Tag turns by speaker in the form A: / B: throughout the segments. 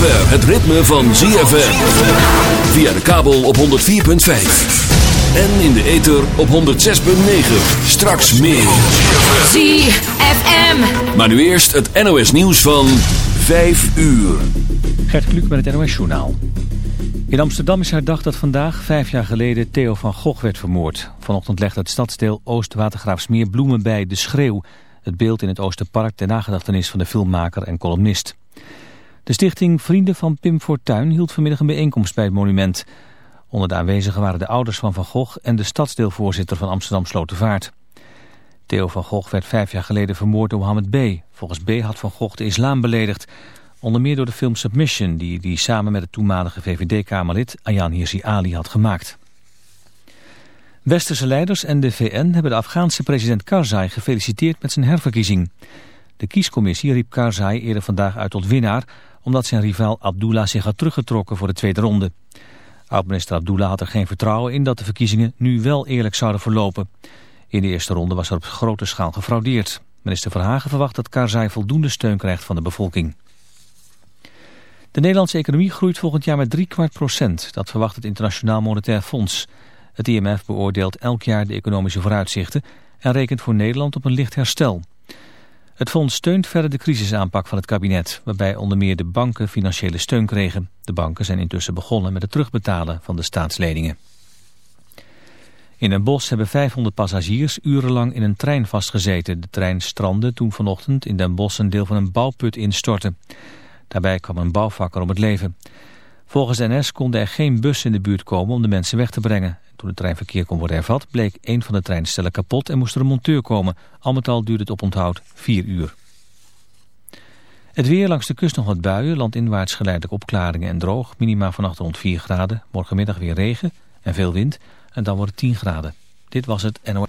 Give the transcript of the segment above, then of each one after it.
A: zover het ritme van ZFM. Via de kabel op 104.5. En in de ether op 106.9. Straks meer.
B: ZFM.
A: Maar nu eerst het NOS nieuws van 5 uur.
C: Gert Kluk met het NOS Journaal. In Amsterdam is herdacht dat vandaag, vijf jaar geleden, Theo van Gogh werd vermoord. Vanochtend legde het stadsdeel Oost-Watergraafsmeer bloemen bij De Schreeuw. Het beeld in het Oosterpark ter nagedachtenis van de filmmaker en columnist. De stichting Vrienden van Pim Fortuyn hield vanmiddag een bijeenkomst bij het monument. Onder de aanwezigen waren de ouders van Van Gogh en de stadsdeelvoorzitter van Amsterdam Slotervaart. Theo van Gogh werd vijf jaar geleden vermoord door Mohammed B. Volgens B. had Van Gogh de islam beledigd. Onder meer door de film Submission, die hij samen met het toenmalige VVD-kamerlid Ayaan Hirsi Ali had gemaakt. Westerse leiders en de VN hebben de Afghaanse president Karzai gefeliciteerd met zijn herverkiezing. De kiescommissie riep Karzai eerder vandaag uit tot winnaar... omdat zijn rivaal Abdullah zich had teruggetrokken voor de tweede ronde. Oud-minister Abdullah had er geen vertrouwen in dat de verkiezingen nu wel eerlijk zouden verlopen. In de eerste ronde was er op grote schaal gefraudeerd. Minister Verhagen verwacht dat Karzai voldoende steun krijgt van de bevolking. De Nederlandse economie groeit volgend jaar met drie kwart procent. Dat verwacht het Internationaal Monetair Fonds. Het IMF beoordeelt elk jaar de economische vooruitzichten... en rekent voor Nederland op een licht herstel. Het fonds steunt verder de crisisaanpak van het kabinet... waarbij onder meer de banken financiële steun kregen. De banken zijn intussen begonnen met het terugbetalen van de staatsleningen. In een bos hebben 500 passagiers urenlang in een trein vastgezeten. De trein strandde toen vanochtend in Den Bosch een deel van een bouwput instortte. Daarbij kwam een bouwvakker om het leven. Volgens NS konden er geen bussen in de buurt komen om de mensen weg te brengen. Toen het treinverkeer kon worden hervat, bleek een van de treinstellen kapot en moest er een monteur komen. Al met al duurde het oponthoud vier uur. Het weer langs de kust nog wat buien, landinwaarts geleidelijk opklaringen en droog. Minima vannacht rond 4 graden, morgenmiddag weer regen en veel wind en dan wordt het 10 graden. Dit was het NOS.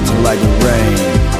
D: touch like rain.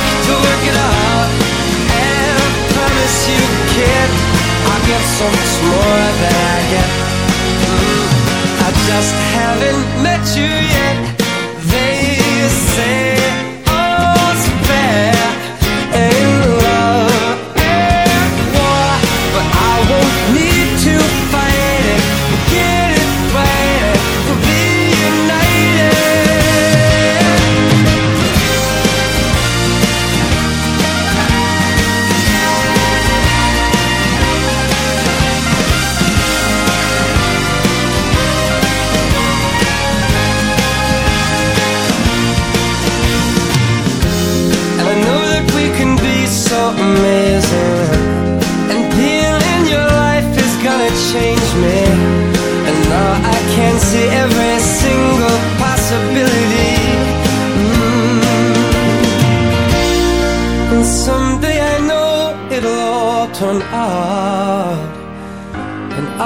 E: to work it out. And I promise you, kid I get so much more than I get. I just haven't met you yet. They say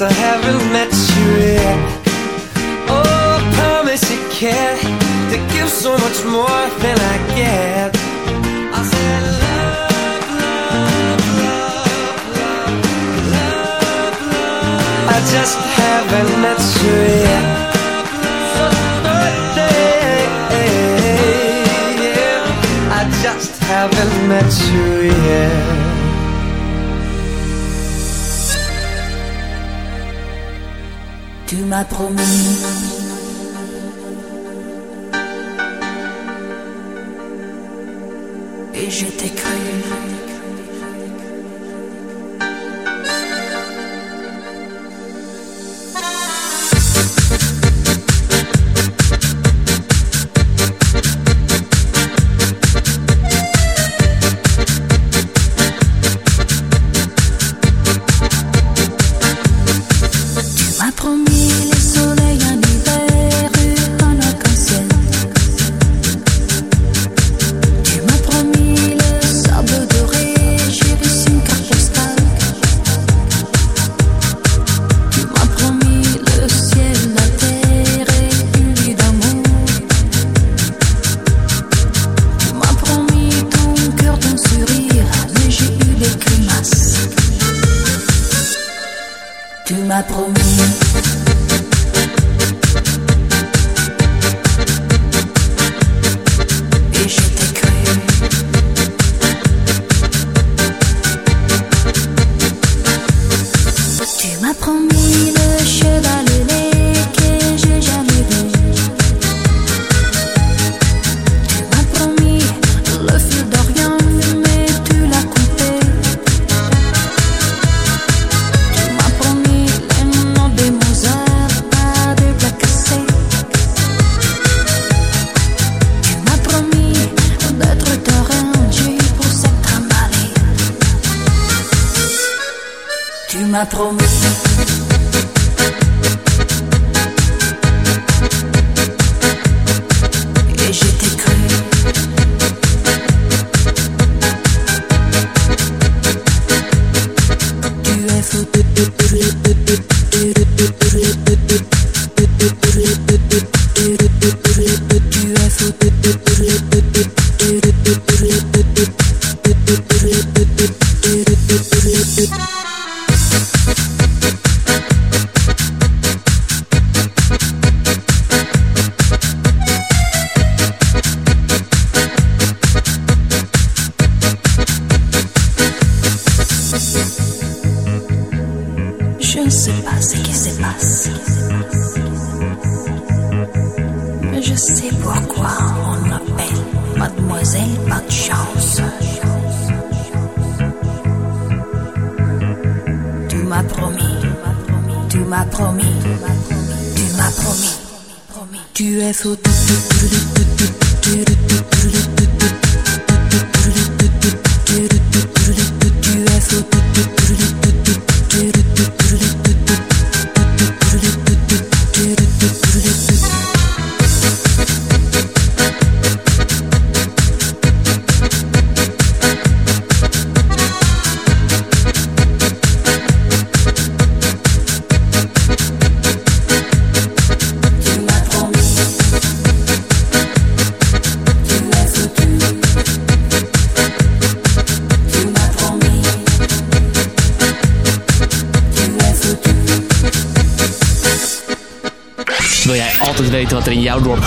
E: I haven't met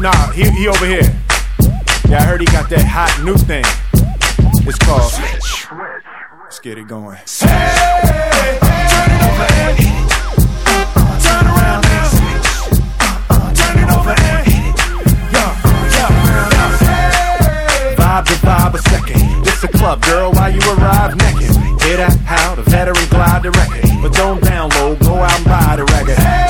F: Nah, he, he over here. Yeah, I heard he got that hot new thing. It's called Switch. Let's get it going. Hey, turn it over and hit it. Turn around now. Turn it over and hit it. Yo, yo, yo. Vibe the vibe a second. This a club, girl, while you arrive naked. Hear that? How the veteran glide the record. But don't download, go out and buy the record. Huh,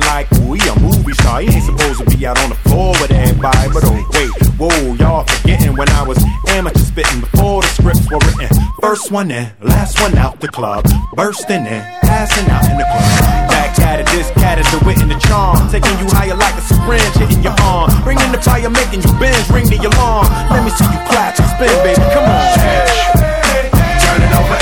F: Like we a movie star? He ain't supposed to be out on the floor with everybody. But oh wait, whoa, y'all forgetting when I was amateur spitting before the scripts were written. First one in, last one out the club, bursting in, passing out in the club. Back at it, this cat is the wit and the charm, taking you higher like a syringe hitting your arm, bringing the fire, making you bend, ring the alarm. Let me see you clap and spin, baby. Come on, turn it over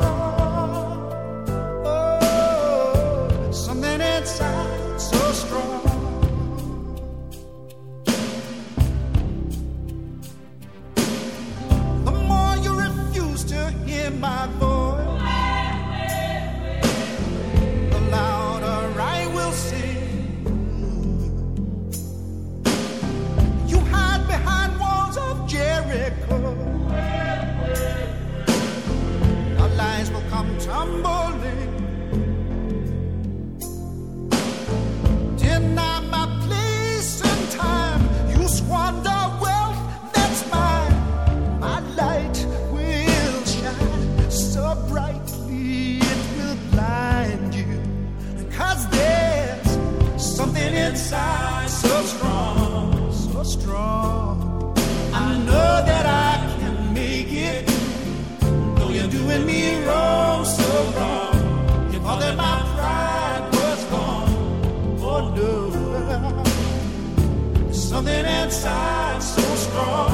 G: inside so strong.